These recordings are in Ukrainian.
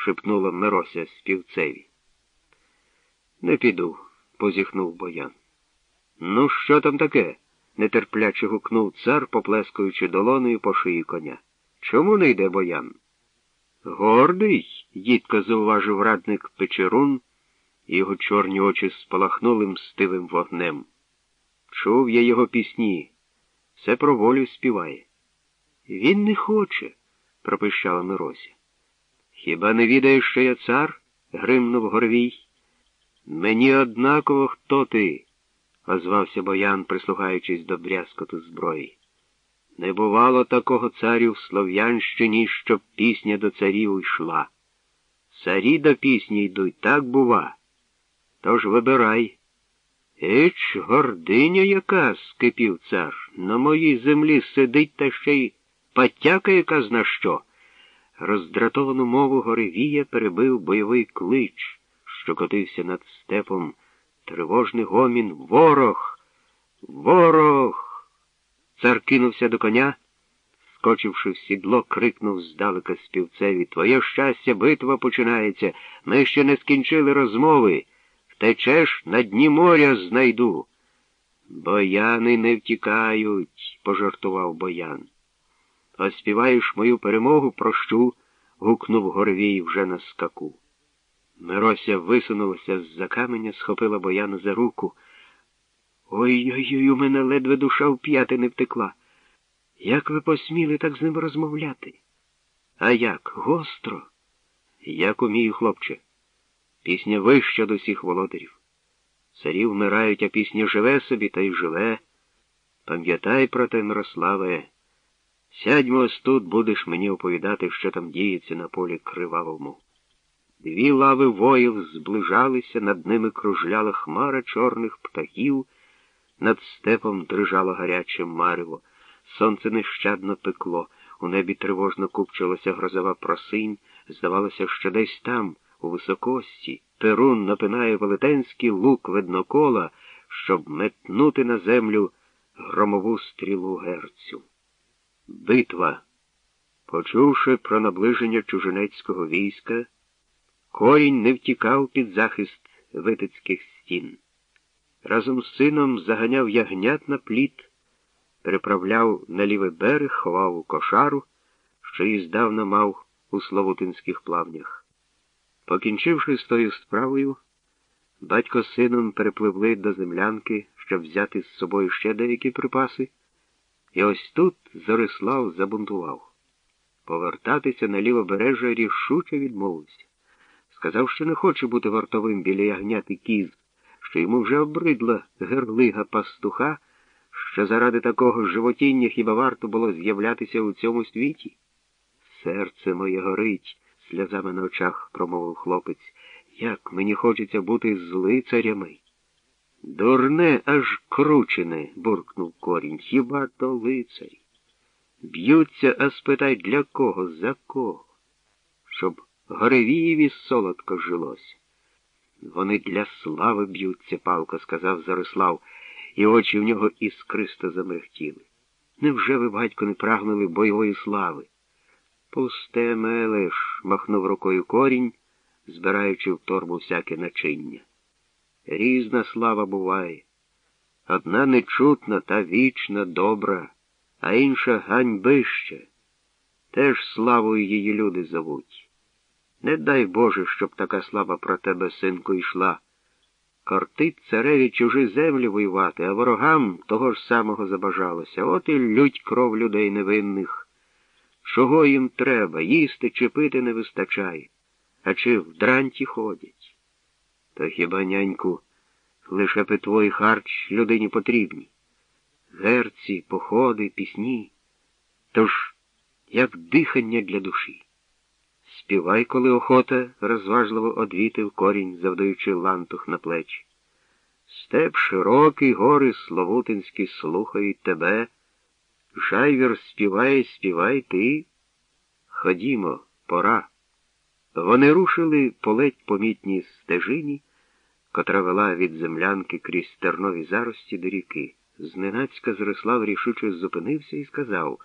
шепнула Мирося співцеві. Не піду, позіхнув боян. Ну, що там таке? нетерпляче гукнув цар, поплескуючи долоною по шиї коня. Чому не йде боян? Гордий, їдко зауважив радник Печерун, його чорні очі спалахнули мстивим вогнем. Чув я його пісні, все про волю співає. Він не хоче, пропищала Мирося. Хіба не відаєш, що я цар? гримнув Горвій. Мені однаково, хто ти, озвався Боян, прислухаючись до брязкоту зброї. Не бувало такого царю в Слов'янщині, щоб пісня до царів йшла. Царі до пісні йдуть, так бува. Тож вибирай. Еч, гординя яка, скипів цар, на моїй землі сидить та ще й патяка яка зна що. Роздратовану мову Горевія перебив бойовий клич, що котився над степом. Тривожний гомін. Ворог! Ворог! Цар кинувся до коня, скочивши в сідло, крикнув здалека співцеві Твоє щастя, битва починається. Ми ще не скінчили розмови. Втечеш на дні моря знайду. Бояни не втікають, пожартував боян. Оспіваєш мою перемогу, прощу, гукнув Горвій вже на скаку. Мирося висунулася з за каменя, схопила бояна за руку. Ой-ой-ой, у мене ледве душа в п'яти не втекла. Як ви посміли так з ним розмовляти? А як? Гостро? Як умію, хлопче. Пісня вища до всіх володарів. Царі вмирають, а пісня живе собі та й живе. Пам'ятай про те, Мирославе. Сядьмо ось тут, будеш мені оповідати, що там діється на полі кривавому. Дві лави воїв зближалися, над ними кружляла хмара чорних птахів. Над степом дрижало гаряче марево, сонце нещадно пекло, у небі тривожно купчилася грозова просинь, здавалося, що десь там, у високості, перун напинає велетенський лук виднокола, щоб метнути на землю громову стрілу герцю. Битва. Почувши про наближення чужинецького війська, корінь не втікав під захист витицьких стін разом з сином заганяв ягнят на пліт, переправляв на лівий берег, ховав у кошару, що її здавна мав у Славутинських плавнях. Покінчивши з тою справою, батько з сином перепливли до землянки, щоб взяти з собою ще деякі припаси, і ось тут Зорислав забунтував. Повертатися на лівобережжя рішуче відмовився. Сказав, що не хоче бути вартовим біля ягнят кіз що йому вже обридла герлига пастуха, що заради такого животіння хіба варто було з'являтися у цьому світі? Серце моє горить, сльозами на очах промовив хлопець. Як мені хочеться бути з лицарями. Дурне, аж кручене, буркнув корінь. Хіба то лицарі? Б'ються, а спитай, для кого, за кого? Щоб Горевієві солодко жилось. Вони для слави б'ються, палко сказав Зарислав, і очі в нього іскристо замерехтіли. Невже ви, батько, не прагнули бойової слави? Пусте мелеш, махнув рукою корінь, збираючи в торбу всяке начиння. Різна слава буває. Одна нечутна та вічна, добра, а інша ганьбище. Теж славою її люди зовуть. Не дай Боже, щоб така слава про тебе, синку, йшла. Кортить цареві чужі землі воювати, а ворогам того ж самого забажалося. От і лють кров людей невинних. Чого їм треба, їсти чи пити не вистачає, а чи в дранті ходять. То хіба, няньку, лише питво і харч людині потрібні? Герці, походи, пісні. Тож, як дихання для душі. Співай, коли охота, розважливо одвітив корінь, завдаючи лантух на плечі. Степ широкий, гори Словутинські слухають тебе. Жайвір співає, співай ти. Ходімо, пора. Вони рушили по ледь помітній стежині, котра вела від землянки крізь тернові зарості до ріки. Зненацька Зрослав рішуче зупинився і сказав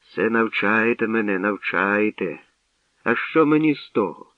Все навчайте мене, навчайте. А що мені з того?